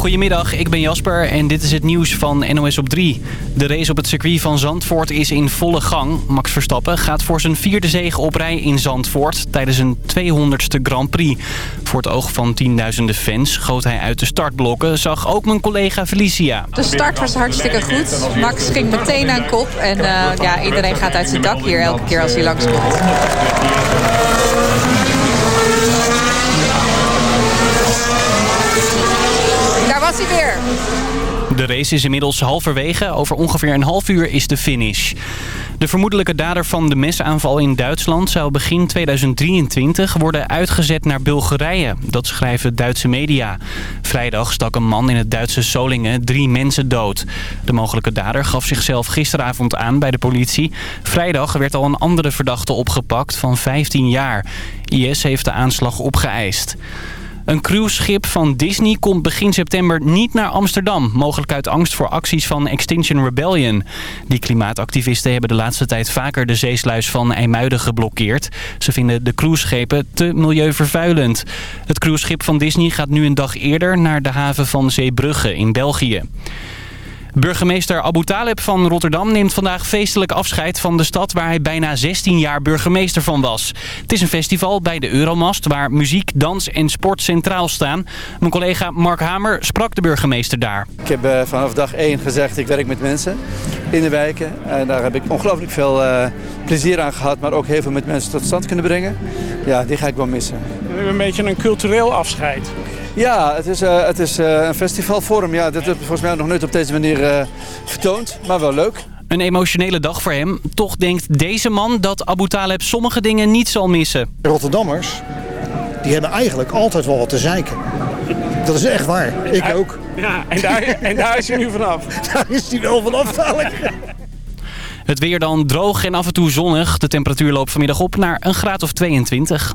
Goedemiddag, ik ben Jasper en dit is het nieuws van NOS op 3. De race op het circuit van Zandvoort is in volle gang. Max Verstappen gaat voor zijn vierde zege op rij in Zandvoort... tijdens een 200ste Grand Prix. Voor het oog van tienduizenden fans schoot hij uit de startblokken... zag ook mijn collega Felicia. De start was hartstikke goed. Max ging meteen aan kop. En uh, ja, iedereen gaat uit zijn dak hier elke keer als hij langskomt. De race is inmiddels halverwege. Over ongeveer een half uur is de finish. De vermoedelijke dader van de mesaanval in Duitsland zou begin 2023 worden uitgezet naar Bulgarije. Dat schrijven Duitse media. Vrijdag stak een man in het Duitse Solingen drie mensen dood. De mogelijke dader gaf zichzelf gisteravond aan bij de politie. Vrijdag werd al een andere verdachte opgepakt van 15 jaar. IS heeft de aanslag opgeëist. Een cruiseschip van Disney komt begin september niet naar Amsterdam. Mogelijk uit angst voor acties van Extinction Rebellion. Die klimaatactivisten hebben de laatste tijd vaker de zeesluis van IJmuiden geblokkeerd. Ze vinden de cruiseschepen te milieuvervuilend. Het cruiseschip van Disney gaat nu een dag eerder naar de haven van Zeebrugge in België. Burgemeester Abu Taleb van Rotterdam neemt vandaag feestelijk afscheid van de stad waar hij bijna 16 jaar burgemeester van was. Het is een festival bij de Euromast waar muziek, dans en sport centraal staan. Mijn collega Mark Hamer sprak de burgemeester daar. Ik heb uh, vanaf dag 1 gezegd ik werk met mensen in de wijken. En daar heb ik ongelooflijk veel uh, plezier aan gehad, maar ook heel veel met mensen tot stand kunnen brengen. Ja, die ga ik wel missen. We hebben een beetje een cultureel afscheid. Ja, het is, uh, het is uh, een festivalvorm. Ja, dat heb ik volgens mij nog nooit op deze manier uh, vertoond. Maar wel leuk. Een emotionele dag voor hem. Toch denkt deze man dat Abu Taleb sommige dingen niet zal missen. Rotterdammers, die hebben eigenlijk altijd wel wat te zeiken. Dat is echt waar. Ik Ja, ook. Ja, en daar, en daar is hij nu vanaf. Daar is hij wel vanaf dadelijk. Het weer dan droog en af en toe zonnig. De temperatuur loopt vanmiddag op naar een graad of 22.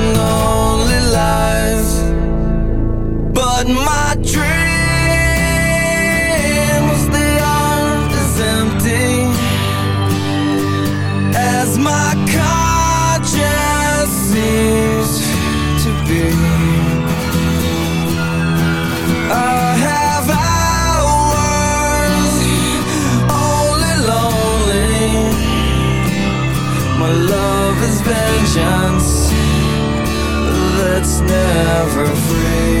never free.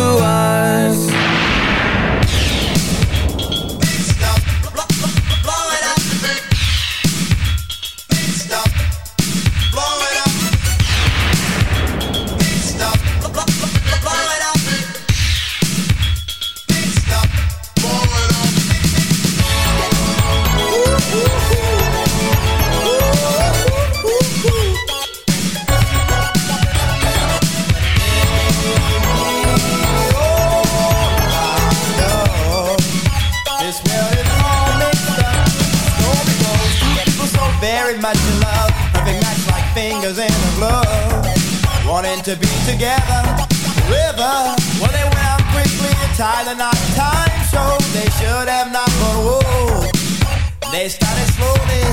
very much in love. Nothing acts like fingers in a glove. Wanting to be together River. Well they went out quickly and tied the knot Time showed they should have not But whoa. They started slowly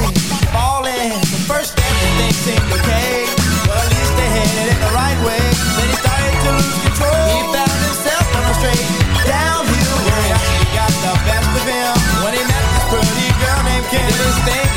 falling. But first everything seemed okay but at least they headed in the right way. Then he started to lose control. He found himself on a straight downhill Where he got the best of him When he met this pretty girl named Kim. This thing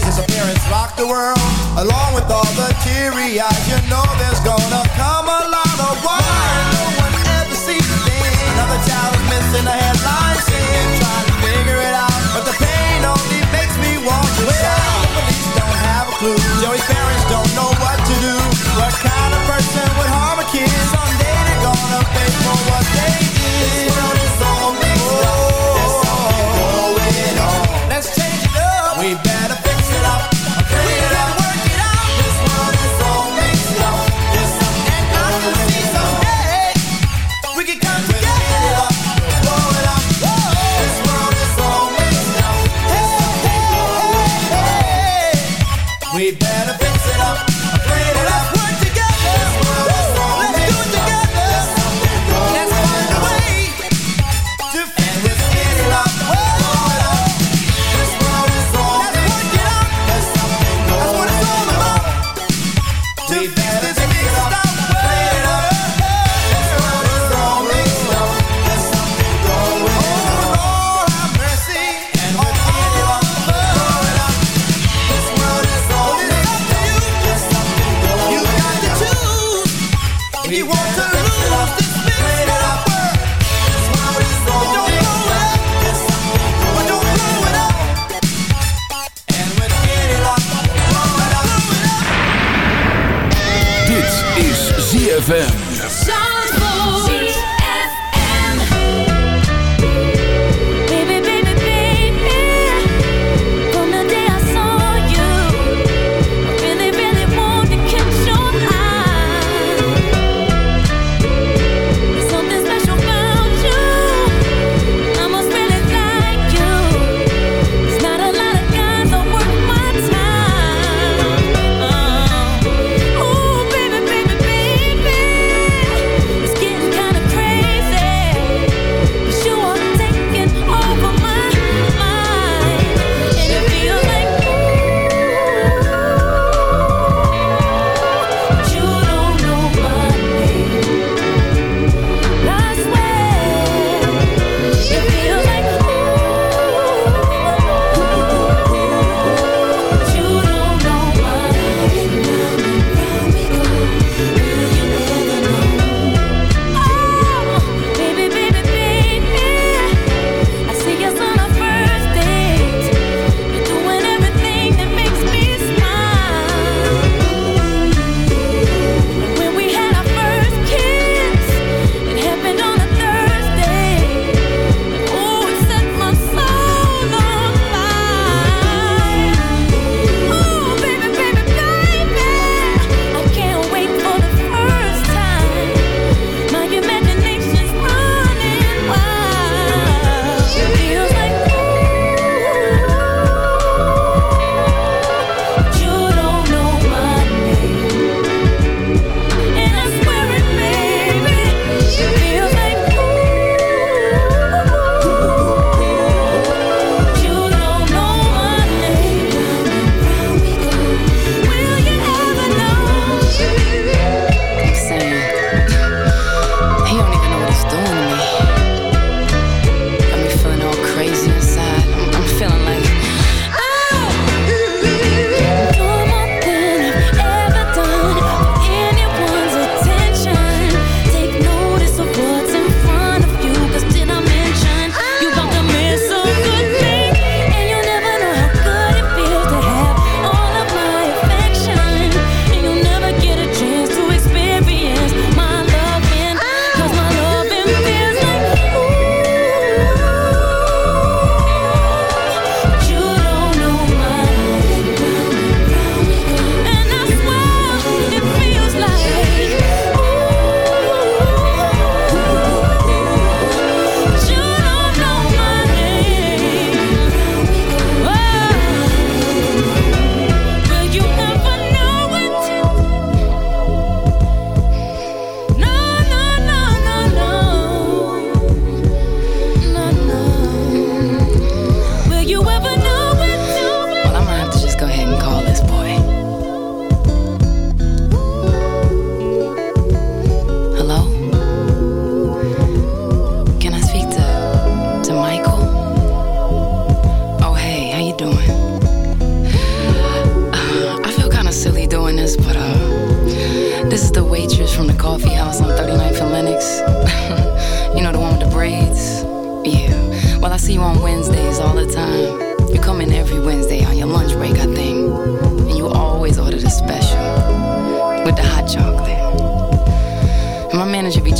His appearance rocked the world. Along with all the teary eyes You know there's gonna come a lot of wine. No one ever sees a thing. Another child is missing a hand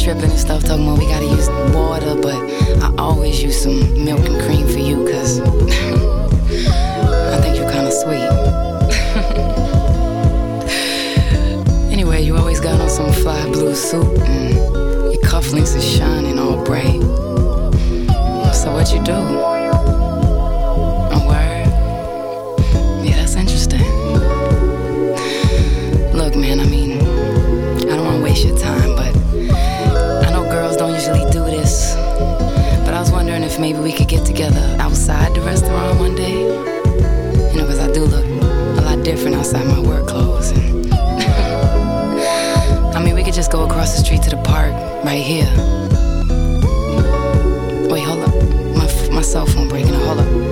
tripping and stuff, talking about we gotta use water, but I always use some milk and cream for you, cause I think you're kinda sweet. anyway, you always got on some fly blue suit, and your cufflinks are shining all bright. So, what you do? surfing outside my work clothes. And I mean, we could just go across the street to the park right here. Wait, hold up. My, my cell phone breaking. Hold up.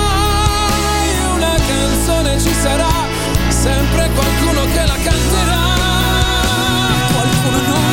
Canzone ci sarà, sempre qualcuno che la canterà. Qualcuno non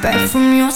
back from your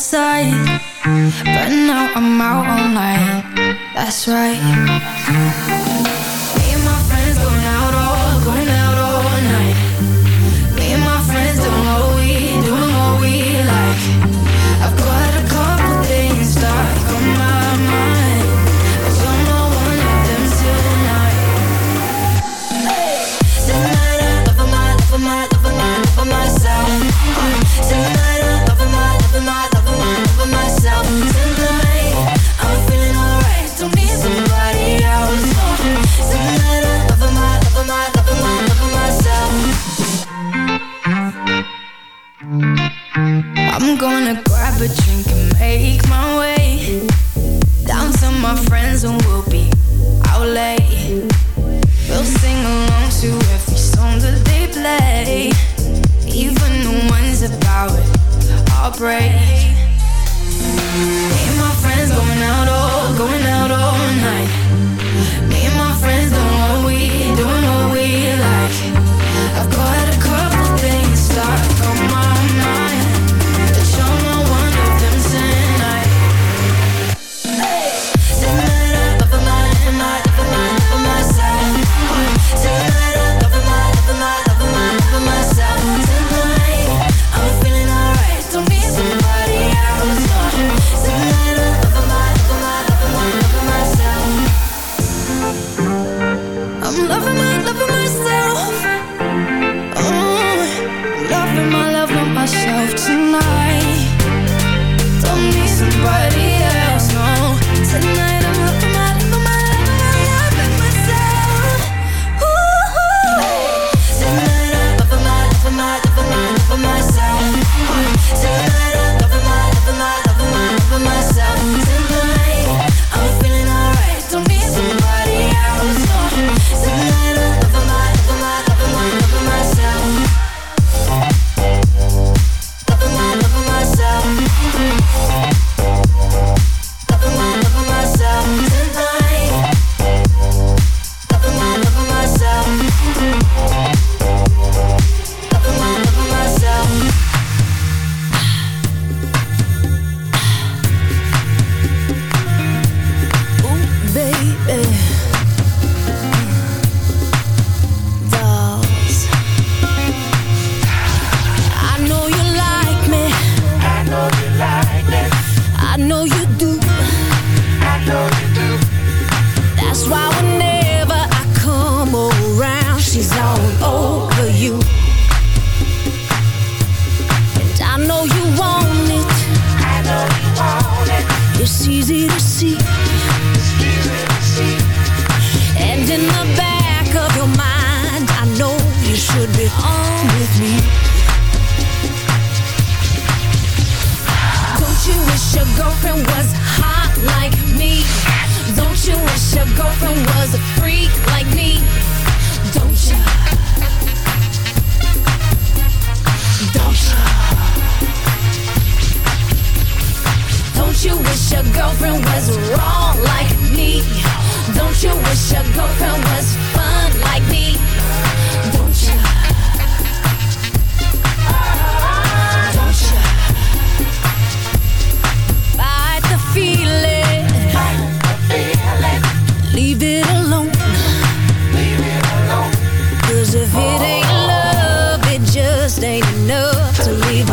just enough to leave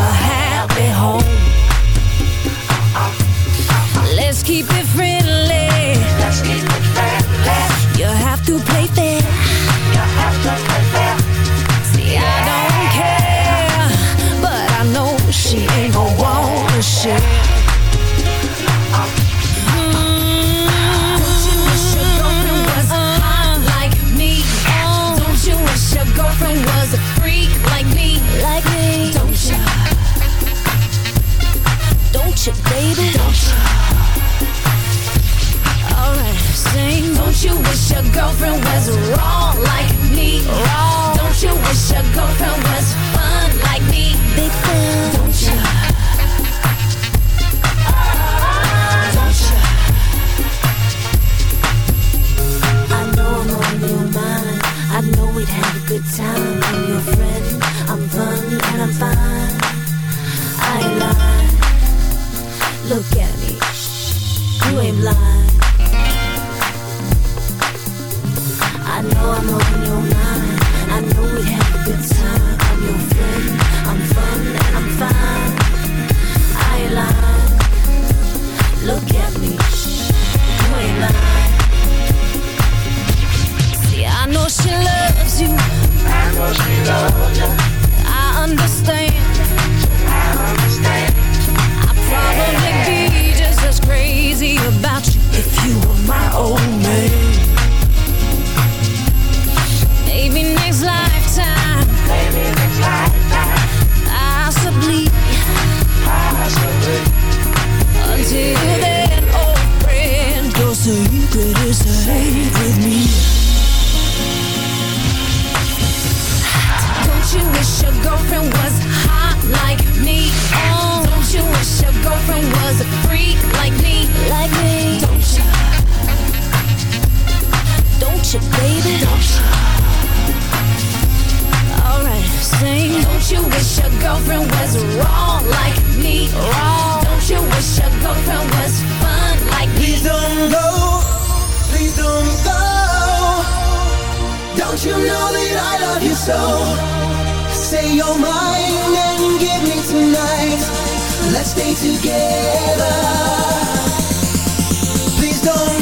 so you criticize and give me tonight. Let's stay together. Please don't.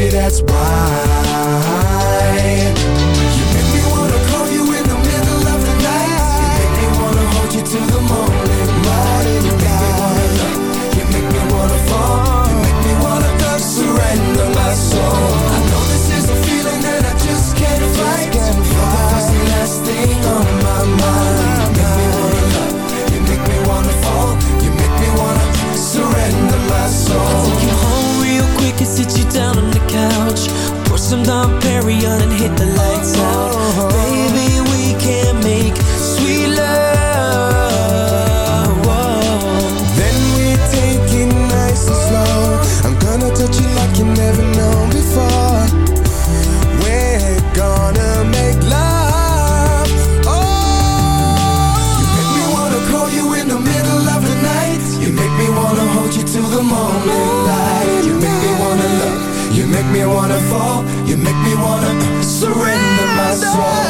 Maybe that's why. You make me wanna call you in the middle of the night. You make me wanna hold you till the morning light You make me wanna love, you make me wanna fall. You make me wanna just surrender my soul. I know this is a feeling that I just can't fight. You're the first and last thing on my mind. Sit you down on the couch? Pour some Dom Perignon and hit the lights out. Oh. Baby, we can make sweet love. wanna fall. You make me wanna surrender my soul.